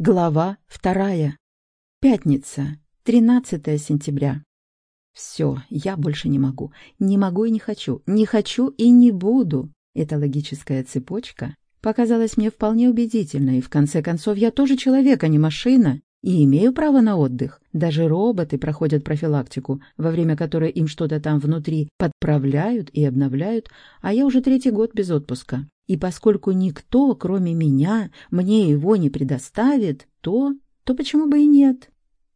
Глава вторая. Пятница, 13 сентября. Все, я больше не могу. Не могу и не хочу. Не хочу и не буду. Эта логическая цепочка показалась мне вполне убедительной. В конце концов, я тоже человек, а не машина. И имею право на отдых. Даже роботы проходят профилактику, во время которой им что-то там внутри подправляют и обновляют, а я уже третий год без отпуска. И поскольку никто, кроме меня, мне его не предоставит, то... то почему бы и нет?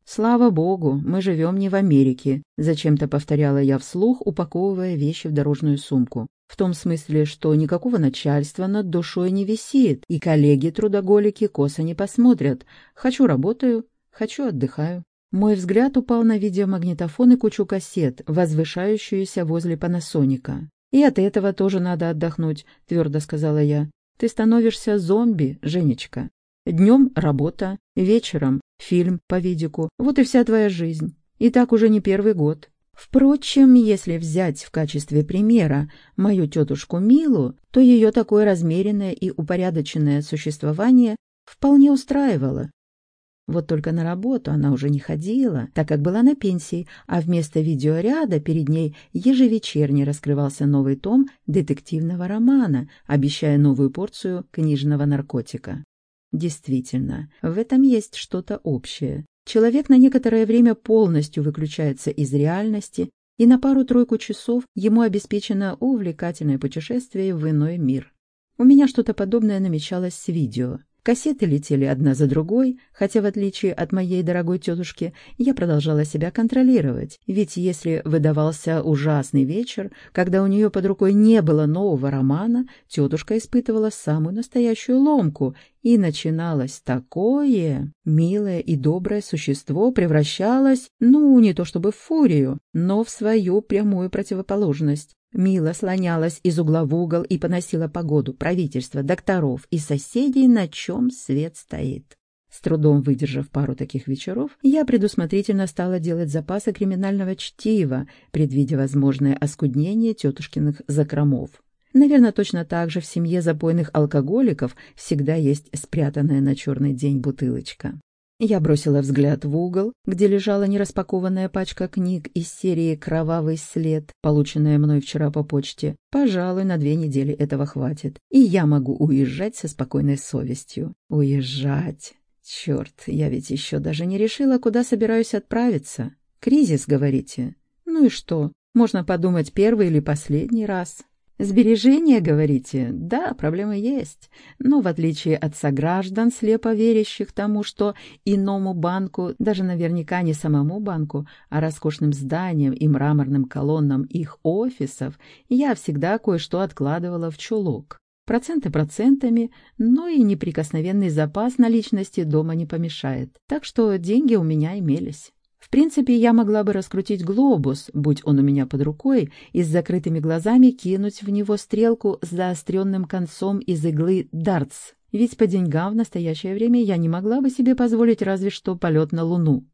«Слава богу, мы живем не в Америке», — зачем-то повторяла я вслух, упаковывая вещи в дорожную сумку. В том смысле, что никакого начальства над душой не висит, и коллеги-трудоголики косо не посмотрят. Хочу — работаю, хочу — отдыхаю. Мой взгляд упал на видеомагнитофон и кучу кассет, возвышающуюся возле панасоника. «И от этого тоже надо отдохнуть», — твердо сказала я. «Ты становишься зомби, Женечка. Днем работа, вечером фильм по видику. Вот и вся твоя жизнь. И так уже не первый год». Впрочем, если взять в качестве примера мою тетушку Милу, то ее такое размеренное и упорядоченное существование вполне устраивало. Вот только на работу она уже не ходила, так как была на пенсии, а вместо видеоряда перед ней ежевечерне раскрывался новый том детективного романа, обещая новую порцию книжного наркотика. Действительно, в этом есть что-то общее. Человек на некоторое время полностью выключается из реальности, и на пару-тройку часов ему обеспечено увлекательное путешествие в иной мир. У меня что-то подобное намечалось с видео. Кассеты летели одна за другой, хотя, в отличие от моей дорогой тетушки, я продолжала себя контролировать. Ведь если выдавался ужасный вечер, когда у нее под рукой не было нового романа, тетушка испытывала самую настоящую ломку, и начиналось такое. Милое и доброе существо превращалось, ну, не то чтобы в фурию, но в свою прямую противоположность. Мила слонялась из угла в угол и поносила погоду, правительство, докторов и соседей, на чем свет стоит. С трудом выдержав пару таких вечеров, я предусмотрительно стала делать запасы криминального чтива, предвидя возможное оскуднение тетушкиных закромов. Наверное, точно так же в семье запойных алкоголиков всегда есть спрятанная на черный день бутылочка. Я бросила взгляд в угол, где лежала нераспакованная пачка книг из серии «Кровавый след», полученная мной вчера по почте. Пожалуй, на две недели этого хватит, и я могу уезжать со спокойной совестью. Уезжать. Черт, я ведь еще даже не решила, куда собираюсь отправиться. Кризис, говорите? Ну и что? Можно подумать первый или последний раз. Сбережения, говорите? Да, проблемы есть. Но в отличие от сограждан, слепо верящих тому, что иному банку, даже наверняка не самому банку, а роскошным зданиям и мраморным колоннам их офисов, я всегда кое-что откладывала в чулок. Проценты процентами, но и неприкосновенный запас наличности дома не помешает. Так что деньги у меня имелись. Принципе, я могла бы раскрутить глобус, будь он у меня под рукой, и с закрытыми глазами кинуть в него стрелку с заостренным концом из иглы дартс. Ведь по деньгам в настоящее время я не могла бы себе позволить разве что полет на Луну.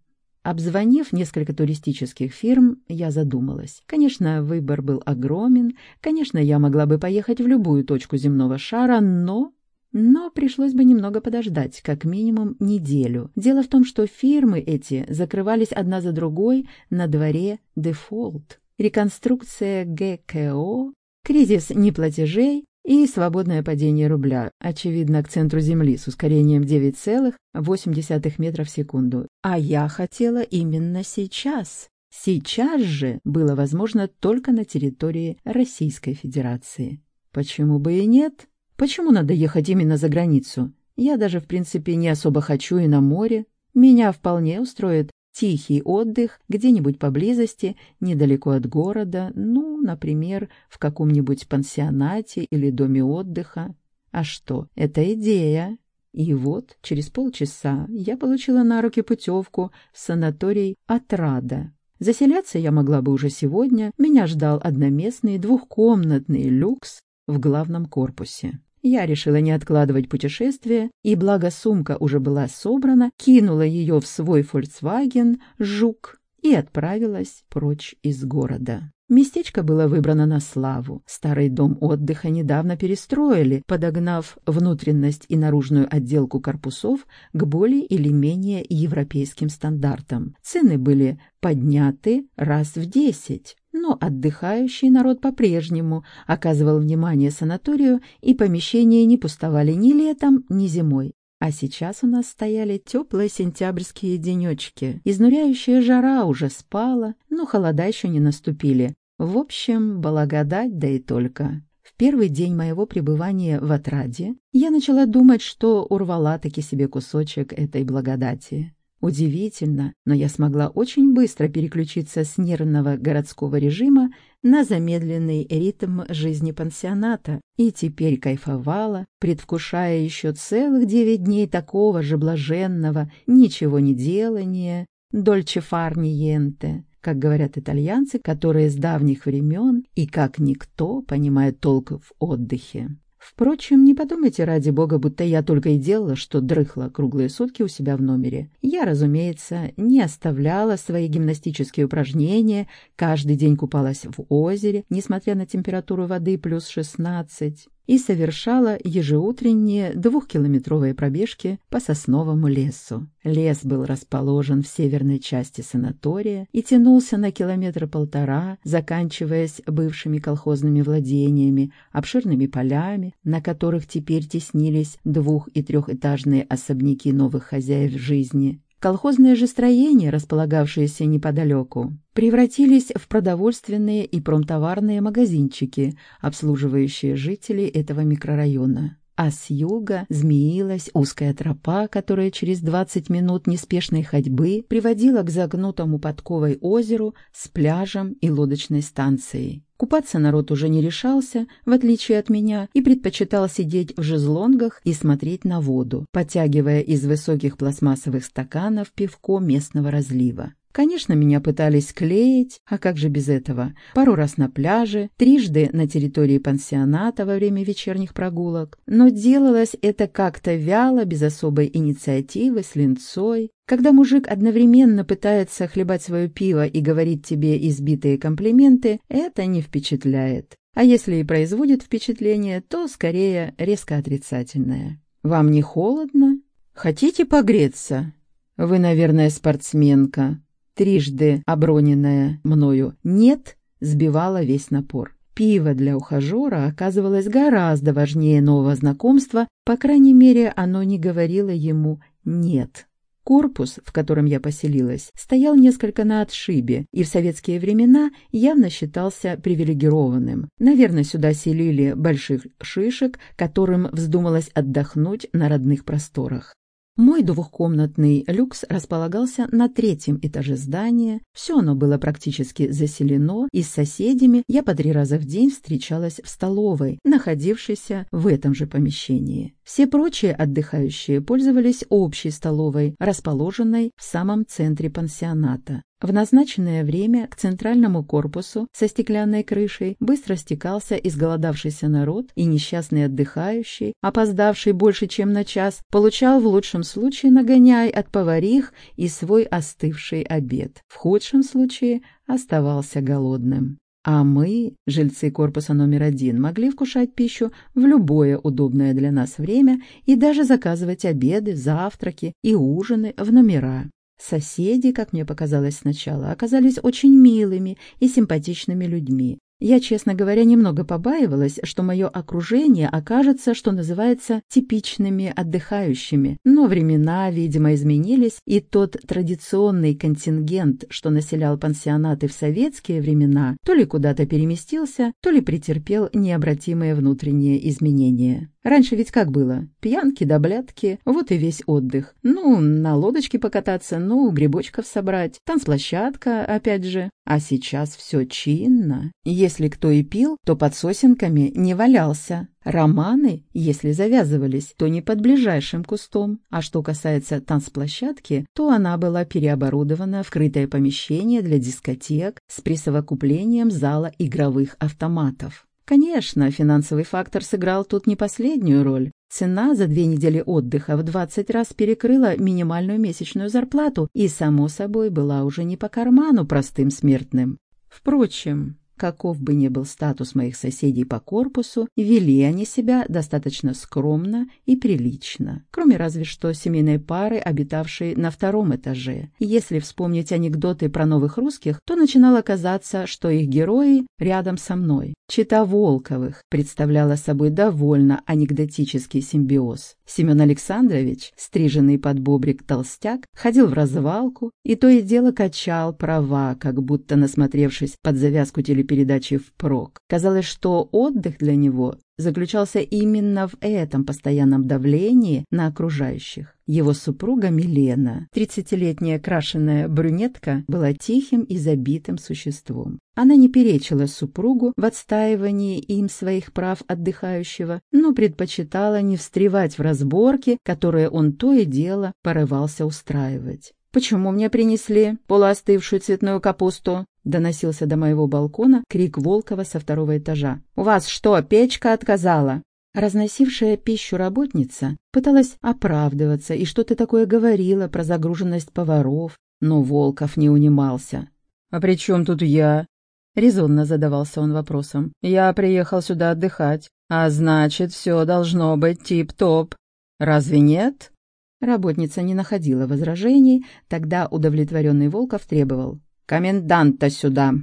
Обзвонив несколько туристических фирм, я задумалась. Конечно, выбор был огромен, конечно, я могла бы поехать в любую точку земного шара, но но пришлось бы немного подождать, как минимум неделю. Дело в том, что фирмы эти закрывались одна за другой на дворе дефолт. Реконструкция ГКО, кризис неплатежей и свободное падение рубля, очевидно, к центру Земли с ускорением 9,8 метров в секунду. А я хотела именно сейчас. Сейчас же было возможно только на территории Российской Федерации. Почему бы и нет? Почему надо ехать именно за границу? Я даже, в принципе, не особо хочу и на море. Меня вполне устроит тихий отдых где-нибудь поблизости, недалеко от города, ну, например, в каком-нибудь пансионате или доме отдыха. А что, это идея. И вот, через полчаса я получила на руки путевку в санаторий «Отрада». Заселяться я могла бы уже сегодня. Меня ждал одноместный двухкомнатный люкс в главном корпусе. Я решила не откладывать путешествие, и благо сумка уже была собрана, кинула ее в свой Volkswagen «Жук» и отправилась прочь из города. Местечко было выбрано на славу. Старый дом отдыха недавно перестроили, подогнав внутренность и наружную отделку корпусов к более или менее европейским стандартам. Цены были подняты раз в десять. Но отдыхающий народ по-прежнему оказывал внимание санаторию, и помещения не пустовали ни летом, ни зимой. А сейчас у нас стояли теплые сентябрьские денечки. Изнуряющая жара уже спала, но холода еще не наступили. В общем, благодать, да и только. В первый день моего пребывания в Отраде я начала думать, что урвала таки себе кусочек этой благодати. Удивительно, но я смогла очень быстро переключиться с нервного городского режима на замедленный ритм жизни пансионата и теперь кайфовала, предвкушая еще целых девять дней такого же блаженного ничего не делания, дольче фар ниенте, как говорят итальянцы, которые с давних времен и как никто понимают толк в отдыхе. Впрочем, не подумайте ради бога, будто я только и делала, что дрыхла круглые сутки у себя в номере. Я, разумеется, не оставляла свои гимнастические упражнения, каждый день купалась в озере, несмотря на температуру воды плюс шестнадцать и совершала ежеутренние двухкилометровые пробежки по сосновому лесу. Лес был расположен в северной части санатория и тянулся на километр полтора, заканчиваясь бывшими колхозными владениями, обширными полями, на которых теперь теснились двух- и трехэтажные особняки новых хозяев жизни. Колхозные же строения, располагавшиеся неподалеку, превратились в продовольственные и промтоварные магазинчики, обслуживающие жителей этого микрорайона. А с юга змеилась узкая тропа, которая через 20 минут неспешной ходьбы приводила к загнутому подковой озеру с пляжем и лодочной станцией. Купаться народ уже не решался, в отличие от меня, и предпочитал сидеть в жезлонгах и смотреть на воду, подтягивая из высоких пластмассовых стаканов пивко местного разлива. Конечно, меня пытались клеить, а как же без этого? Пару раз на пляже, трижды на территории пансионата во время вечерних прогулок. Но делалось это как-то вяло, без особой инициативы, с линцой. Когда мужик одновременно пытается хлебать свое пиво и говорит тебе избитые комплименты, это не впечатляет. А если и производит впечатление, то скорее резко отрицательное. «Вам не холодно? Хотите погреться? Вы, наверное, спортсменка трижды оброненное мною «нет» сбивало весь напор. Пиво для ухажера оказывалось гораздо важнее нового знакомства, по крайней мере, оно не говорило ему «нет». Корпус, в котором я поселилась, стоял несколько на отшибе и в советские времена явно считался привилегированным. Наверное, сюда селили больших шишек, которым вздумалось отдохнуть на родных просторах. Мой двухкомнатный люкс располагался на третьем этаже здания. Все оно было практически заселено, и с соседями я по три раза в день встречалась в столовой, находившейся в этом же помещении. Все прочие отдыхающие пользовались общей столовой, расположенной в самом центре пансионата. В назначенное время к центральному корпусу со стеклянной крышей быстро стекался изголодавшийся народ, и несчастный отдыхающий, опоздавший больше, чем на час, получал в лучшем случае нагоняй от поварих и свой остывший обед. В худшем случае оставался голодным. А мы, жильцы корпуса номер один, могли вкушать пищу в любое удобное для нас время и даже заказывать обеды, завтраки и ужины в номера. Соседи, как мне показалось сначала, оказались очень милыми и симпатичными людьми. Я, честно говоря, немного побаивалась, что мое окружение окажется, что называется, типичными отдыхающими. Но времена, видимо, изменились, и тот традиционный контингент, что населял пансионаты в советские времена, то ли куда-то переместился, то ли претерпел необратимые внутренние изменения. Раньше ведь как было? Пьянки да блядки, вот и весь отдых. Ну, на лодочке покататься, ну, грибочков собрать, танцплощадка, опять же. А сейчас все чинно. Если кто и пил, то под сосенками не валялся. Романы, если завязывались, то не под ближайшим кустом. А что касается танцплощадки, то она была переоборудована в крытое помещение для дискотек с присовокуплением зала игровых автоматов. Конечно, финансовый фактор сыграл тут не последнюю роль. Цена за две недели отдыха в 20 раз перекрыла минимальную месячную зарплату и, само собой, была уже не по карману простым смертным. Впрочем, каков бы ни был статус моих соседей по корпусу, вели они себя достаточно скромно и прилично, кроме разве что семейной пары, обитавшей на втором этаже. Если вспомнить анекдоты про новых русских, то начинало казаться, что их герои рядом со мной. Чита Волковых представляла собой довольно анекдотический симбиоз. Семен Александрович, стриженный под бобрик толстяк, ходил в развалку и то и дело качал права, как будто насмотревшись под завязку телепередачи впрок. Казалось, что отдых для него заключался именно в этом постоянном давлении на окружающих. Его супруга Милена, тридцатилетняя крашеная брюнетка, была тихим и забитым существом. Она не перечила супругу в отстаивании им своих прав отдыхающего, но предпочитала не встревать в разборки, которые он то и дело порывался устраивать. «Почему мне принесли полуостывшую цветную капусту?» — доносился до моего балкона крик Волкова со второго этажа. «У вас что, печка отказала?» Разносившая пищу работница пыталась оправдываться и что-то такое говорила про загруженность поваров, но Волков не унимался. «А при чем тут я?» — резонно задавался он вопросом. «Я приехал сюда отдыхать, а значит, все должно быть тип-топ. Разве нет?» Работница не находила возражений, тогда удовлетворенный Волков требовал. «Коменданта сюда!»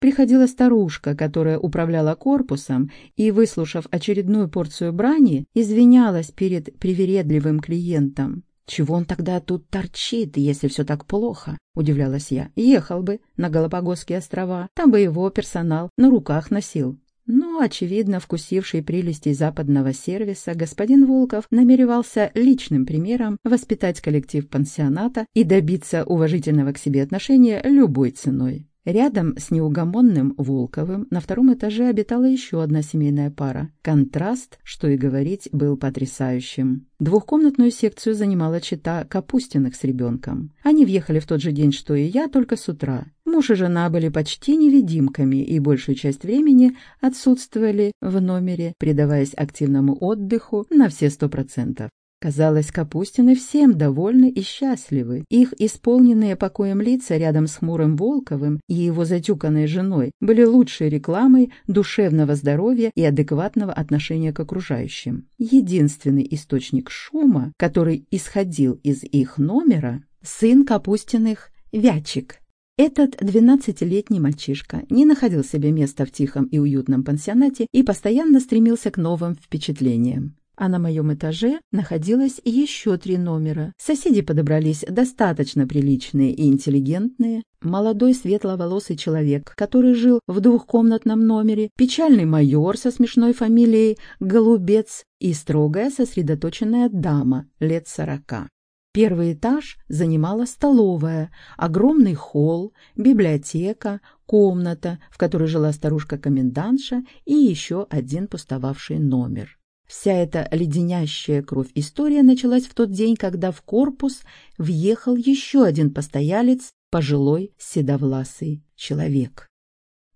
Приходила старушка, которая управляла корпусом, и, выслушав очередную порцию брани, извинялась перед привередливым клиентом. «Чего он тогда тут торчит, если все так плохо?» — удивлялась я. «Ехал бы на Галапагосские острова, там бы его персонал на руках носил». Но, очевидно, вкусивший прелестей западного сервиса, господин Волков намеревался личным примером воспитать коллектив пансионата и добиться уважительного к себе отношения любой ценой. Рядом с неугомонным Волковым на втором этаже обитала еще одна семейная пара. Контраст, что и говорить, был потрясающим. Двухкомнатную секцию занимала чита Капустиных с ребенком. Они въехали в тот же день, что и я, только с утра. Муж и жена были почти невидимками и большую часть времени отсутствовали в номере, предаваясь активному отдыху на все сто процентов. Казалось, Капустины всем довольны и счастливы. Их исполненные покоем лица рядом с хмурым Волковым и его затюканной женой были лучшей рекламой душевного здоровья и адекватного отношения к окружающим. Единственный источник шума, который исходил из их номера, сын Капустиных Вячик. Этот двенадцатилетний мальчишка не находил себе места в тихом и уютном пансионате и постоянно стремился к новым впечатлениям а на моем этаже находилось еще три номера. Соседи подобрались достаточно приличные и интеллигентные. Молодой светловолосый человек, который жил в двухкомнатном номере, печальный майор со смешной фамилией Голубец и строгая сосредоточенная дама лет сорока. Первый этаж занимала столовая, огромный холл, библиотека, комната, в которой жила старушка-комендантша и еще один пустовавший номер. Вся эта леденящая кровь история началась в тот день, когда в корпус въехал еще один постоялец, пожилой седовласый человек.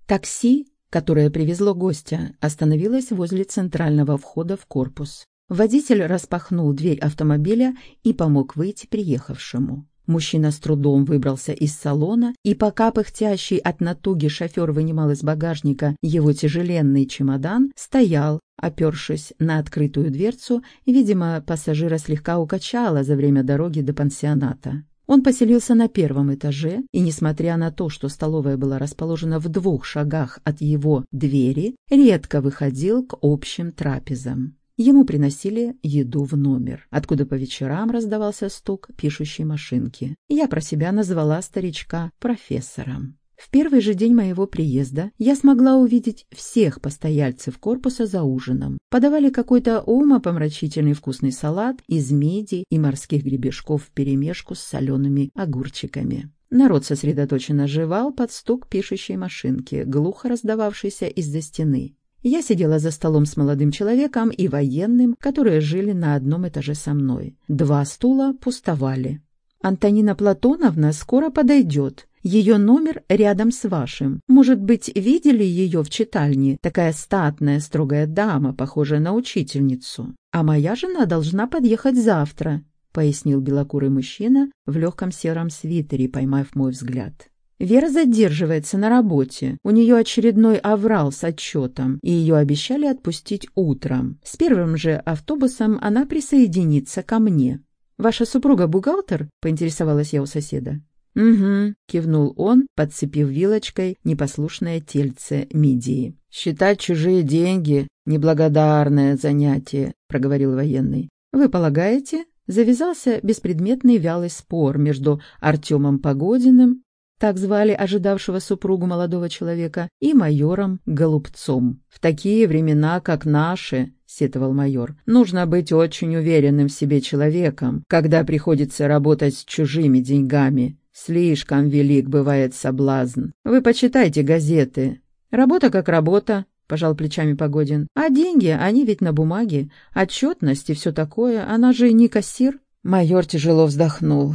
Такси, которое привезло гостя, остановилось возле центрального входа в корпус. Водитель распахнул дверь автомобиля и помог выйти приехавшему. Мужчина с трудом выбрался из салона, и пока пыхтящий от натуги шофер вынимал из багажника его тяжеленный чемодан, стоял, опершись на открытую дверцу, видимо, пассажира слегка укачало за время дороги до пансионата. Он поселился на первом этаже, и, несмотря на то, что столовая была расположена в двух шагах от его двери, редко выходил к общим трапезам. Ему приносили еду в номер, откуда по вечерам раздавался стук пишущей машинки. Я про себя назвала старичка профессором. В первый же день моего приезда я смогла увидеть всех постояльцев корпуса за ужином. Подавали какой-то умопомрачительный вкусный салат из меди и морских гребешков вперемешку с солеными огурчиками. Народ сосредоточенно жевал под стук пишущей машинки, глухо раздававшейся из-за стены. Я сидела за столом с молодым человеком и военным, которые жили на одном этаже со мной. Два стула пустовали. «Антонина Платоновна скоро подойдет. Ее номер рядом с вашим. Может быть, видели ее в читальне? Такая статная, строгая дама, похожая на учительницу. А моя жена должна подъехать завтра», — пояснил белокурый мужчина в легком сером свитере, поймав мой взгляд. Вера задерживается на работе. У нее очередной аврал с отчетом, и ее обещали отпустить утром. С первым же автобусом она присоединится ко мне. «Ваша супруга бухгалтер?» — поинтересовалась я у соседа. «Угу», — кивнул он, подцепив вилочкой непослушное тельце мидии. «Считать чужие деньги — неблагодарное занятие», — проговорил военный. «Вы полагаете?» Завязался беспредметный вялый спор между Артемом Погодиным так звали ожидавшего супругу молодого человека, и майором Голубцом. «В такие времена, как наши», — сетовал майор, — «нужно быть очень уверенным в себе человеком, когда приходится работать с чужими деньгами. Слишком велик бывает соблазн. Вы почитайте газеты. Работа как работа, — пожал плечами Погодин. «А деньги, они ведь на бумаге. Отчетность и все такое. Она же не кассир». Майор тяжело вздохнул.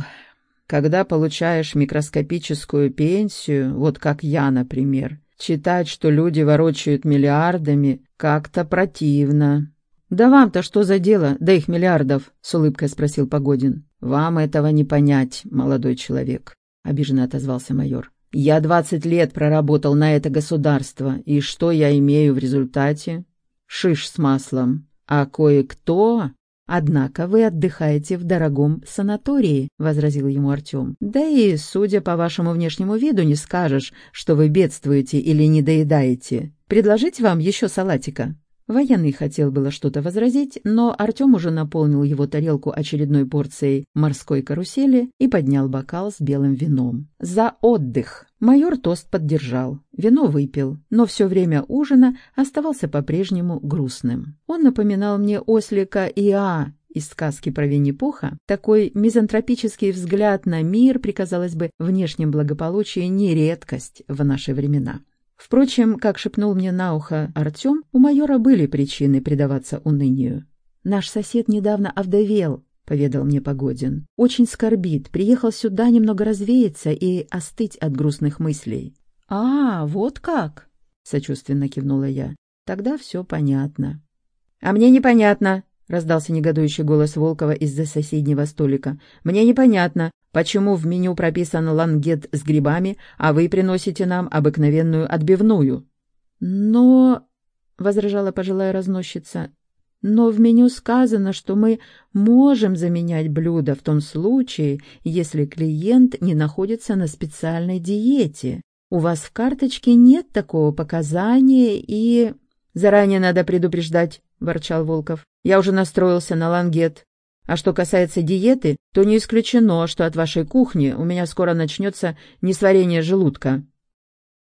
Когда получаешь микроскопическую пенсию, вот как я, например, читать, что люди ворочают миллиардами, как-то противно. «Да вам-то что за дело, да их миллиардов?» — с улыбкой спросил Погодин. «Вам этого не понять, молодой человек», — обиженно отозвался майор. «Я двадцать лет проработал на это государство, и что я имею в результате? Шиш с маслом. А кое-кто «Однако вы отдыхаете в дорогом санатории», — возразил ему Артем. «Да и, судя по вашему внешнему виду, не скажешь, что вы бедствуете или недоедаете. Предложить вам еще салатика?» Военный хотел было что-то возразить, но Артем уже наполнил его тарелку очередной порцией морской карусели и поднял бокал с белым вином. «За отдых!» Майор тост поддержал, вино выпил, но все время ужина оставался по-прежнему грустным. Он напоминал мне ослика Иа из сказки про Винни-Пуха. Такой мизантропический взгляд на мир, при, казалось бы, внешнем благополучии, не редкость в наши времена. Впрочем, как шепнул мне на ухо Артем, у майора были причины предаваться унынию. «Наш сосед недавно овдовел», — поведал мне Погодин. «Очень скорбит, приехал сюда немного развеяться и остыть от грустных мыслей». «А, вот как!» — сочувственно кивнула я. «Тогда все понятно». «А мне непонятно», — раздался негодующий голос Волкова из-за соседнего столика. «Мне непонятно, Почему в меню прописан лангет с грибами, а вы приносите нам обыкновенную отбивную? Но, — возражала пожилая разносчица, — но в меню сказано, что мы можем заменять блюдо в том случае, если клиент не находится на специальной диете. У вас в карточке нет такого показания и... — Заранее надо предупреждать, — ворчал Волков. — Я уже настроился на лангет. А что касается диеты, то не исключено, что от вашей кухни у меня скоро начнется несварение желудка».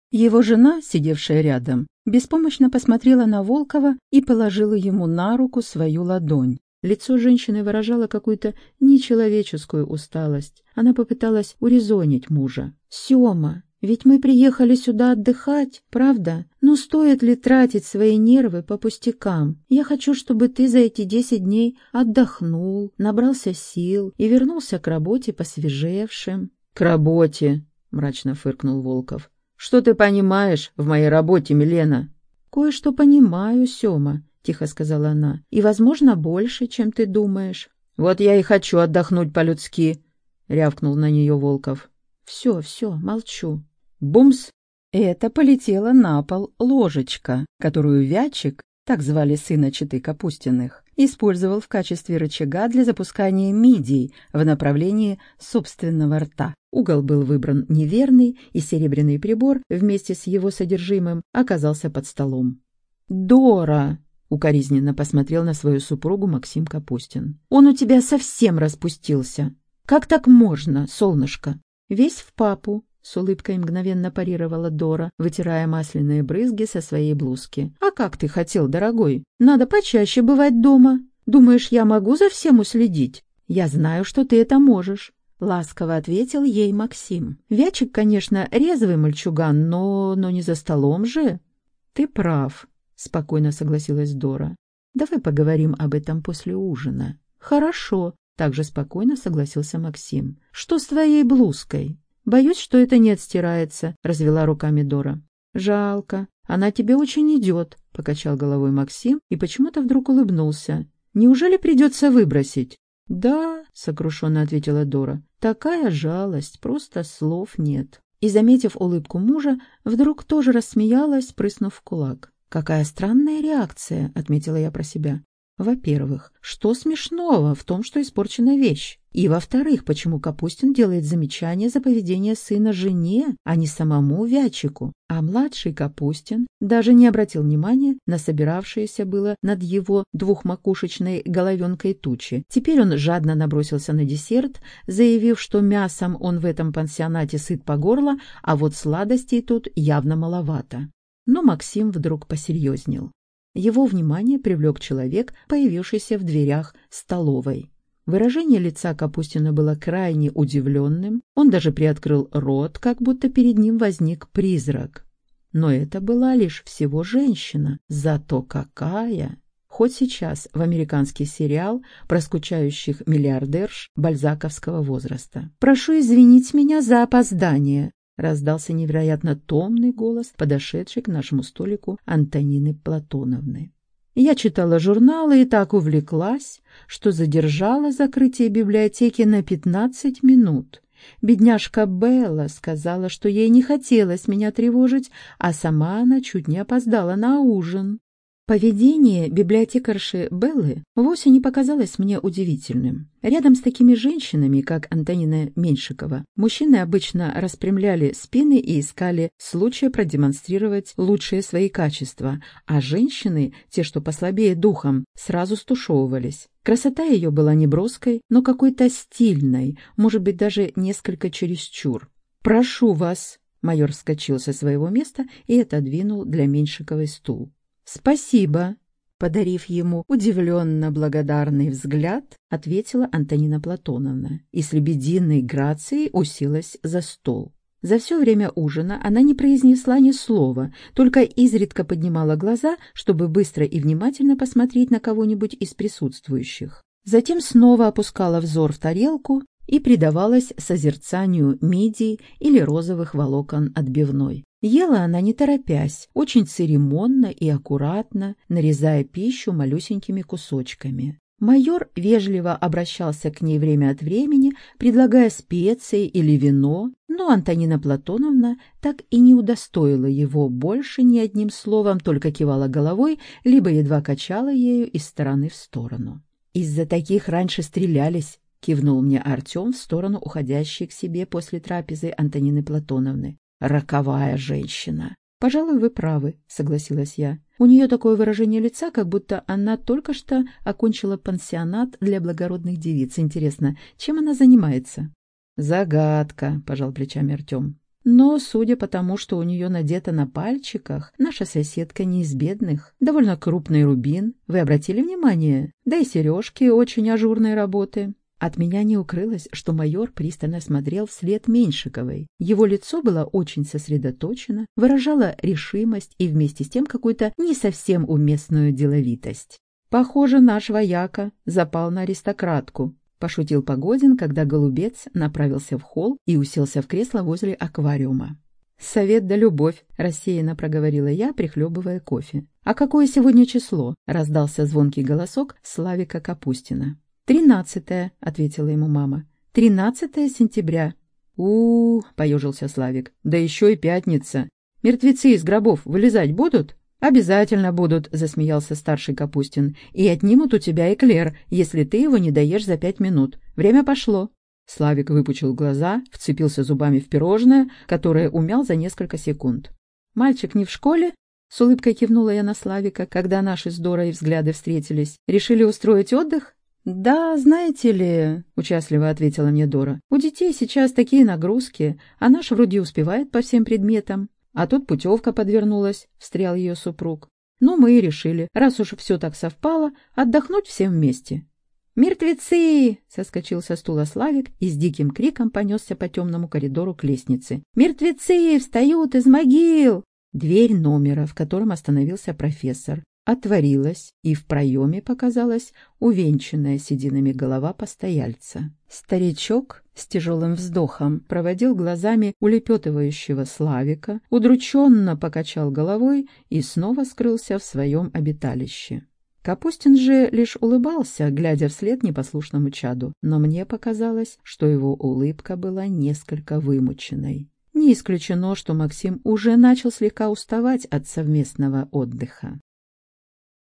Его жена, сидевшая рядом, беспомощно посмотрела на Волкова и положила ему на руку свою ладонь. Лицо женщины выражало какую-то нечеловеческую усталость. Она попыталась урезонить мужа. «Сема, ведь мы приехали сюда отдыхать, правда? Ну стоит ли тратить свои нервы по пустякам? Я хочу, чтобы ты за эти десять дней отдохнул, набрался сил и вернулся к работе посвежевшим. — К работе, — мрачно фыркнул Волков. — Что ты понимаешь в моей работе, Милена? — Кое-что понимаю, Сема, — тихо сказала она, — и, возможно, больше, чем ты думаешь. — Вот я и хочу отдохнуть по-людски, — рявкнул на нее Волков. Все, все, молчу. Бумс! Это полетела на пол ложечка, которую Вячик, так звали сына Читы Капустиных, использовал в качестве рычага для запускания мидий в направлении собственного рта. Угол был выбран неверный, и серебряный прибор вместе с его содержимым оказался под столом. «Дора!» — укоризненно посмотрел на свою супругу Максим Капустин. «Он у тебя совсем распустился! Как так можно, солнышко?» «Весь в папу», — с улыбкой мгновенно парировала Дора, вытирая масляные брызги со своей блузки. «А как ты хотел, дорогой? Надо почаще бывать дома. Думаешь, я могу за всем уследить? Я знаю, что ты это можешь». Ласково ответил ей Максим. «Вячик, конечно, резвый мальчуган, но... но не за столом же». «Ты прав», — спокойно согласилась Дора. «Давай поговорим об этом после ужина». «Хорошо», также спокойно согласился Максим. «Что с твоей блузкой?» «Боюсь, что это не отстирается», — развела руками Дора. «Жалко. Она тебе очень идет», — покачал головой Максим и почему-то вдруг улыбнулся. «Неужели придется выбросить?» «Да», — сокрушенно ответила Дора. «Такая жалость, просто слов нет». и, заметив улыбку мужа, вдруг тоже рассмеялась, прыснув в кулак. «Какая странная реакция», — отметила я про себя. Во-первых, что смешного в том, что испорчена вещь? И во-вторых, почему Капустин делает замечание за поведение сына жене, а не самому Вячику? А младший Капустин даже не обратил внимания на собиравшееся было над его двухмакушечной головенкой тучи. Теперь он жадно набросился на десерт, заявив, что мясом он в этом пансионате сыт по горло, а вот сладостей тут явно маловато. Но Максим вдруг посерьезнел. Его внимание привлек человек, появившийся в дверях столовой. Выражение лица Капустина было крайне удивленным, он даже приоткрыл рот, как будто перед ним возник призрак. Но это была лишь всего женщина, зато какая! Хоть сейчас в американский сериал про скучающих миллиардерш бальзаковского возраста. «Прошу извинить меня за опоздание», раздался невероятно томный голос, подошедший к нашему столику Антонины Платоновны. Я читала журналы и так увлеклась, что задержала закрытие библиотеки на пятнадцать минут. Бедняжка Белла сказала, что ей не хотелось меня тревожить, а сама она чуть не опоздала на ужин. Поведение библиотекарши Беллы вовсе не показалось мне удивительным. Рядом с такими женщинами, как Антонина Меньшикова, мужчины обычно распрямляли спины и искали случая продемонстрировать лучшие свои качества, а женщины, те, что послабее духом, сразу стушевывались. Красота ее была не броской, но какой-то стильной, может быть, даже несколько чересчур. «Прошу вас!» Майор вскочил со своего места и отодвинул для Меньшиковой стул. «Спасибо», — подарив ему удивленно благодарный взгляд, ответила Антонина Платоновна и с лебединой грацией уселась за стол. За все время ужина она не произнесла ни слова, только изредка поднимала глаза, чтобы быстро и внимательно посмотреть на кого-нибудь из присутствующих. Затем снова опускала взор в тарелку и предавалась созерцанию мидий или розовых волокон отбивной. Ела она не торопясь, очень церемонно и аккуратно, нарезая пищу малюсенькими кусочками. Майор вежливо обращался к ней время от времени, предлагая специи или вино, но Антонина Платоновна так и не удостоила его больше ни одним словом, только кивала головой, либо едва качала ею из стороны в сторону. «Из-за таких раньше стрелялись», — кивнул мне Артем в сторону уходящей к себе после трапезы Антонины Платоновны роковая женщина. «Пожалуй, вы правы», — согласилась я. «У нее такое выражение лица, как будто она только что окончила пансионат для благородных девиц. Интересно, чем она занимается?» «Загадка», — пожал плечами Артем. «Но, судя по тому, что у нее надето на пальчиках, наша соседка не из бедных. Довольно крупный рубин. Вы обратили внимание? Да и сережки очень ажурной работы. От меня не укрылось, что майор пристально смотрел вслед Меньшиковой. Его лицо было очень сосредоточено, выражало решимость и вместе с тем какую-то не совсем уместную деловитость. «Похоже, наш вояка запал на аристократку», — пошутил Погодин, когда голубец направился в холл и уселся в кресло возле аквариума. «Совет да любовь», — рассеянно проговорила я, прихлебывая кофе. «А какое сегодня число?» — раздался звонкий голосок Славика Капустина. «Тринадцатое», — ответила ему мама. «Тринадцатое сентября». У, -у, -у поежился Славик. «Да еще и пятница. Мертвецы из гробов вылезать будут?» «Обязательно будут», — засмеялся старший Капустин. «И отнимут у тебя эклер, если ты его не доешь за пять минут. Время пошло». Славик выпучил глаза, вцепился зубами в пирожное, которое умял за несколько секунд. «Мальчик не в школе?» С улыбкой кивнула я на Славика, когда наши с Дорой взгляды встретились. «Решили устроить отдых?» «Да, знаете ли», — участливо ответила мне Дора, — «у детей сейчас такие нагрузки, а наш вроде успевает по всем предметам. А тут путевка подвернулась», — встрял ее супруг. «Ну, мы и решили, раз уж все так совпало, отдохнуть всем вместе». «Мертвецы!» — соскочил со стула Славик и с диким криком понесся по темному коридору к лестнице. «Мертвецы! Встают из могил!» Дверь номера, в котором остановился профессор, отворилась, и в проеме показалась увенчанная сединами голова постояльца. Старичок с тяжелым вздохом проводил глазами улепетывающего Славика, удрученно покачал головой и снова скрылся в своем обиталище. Капустин же лишь улыбался, глядя вслед непослушному чаду, но мне показалось, что его улыбка была несколько вымученной. Не исключено, что Максим уже начал слегка уставать от совместного отдыха.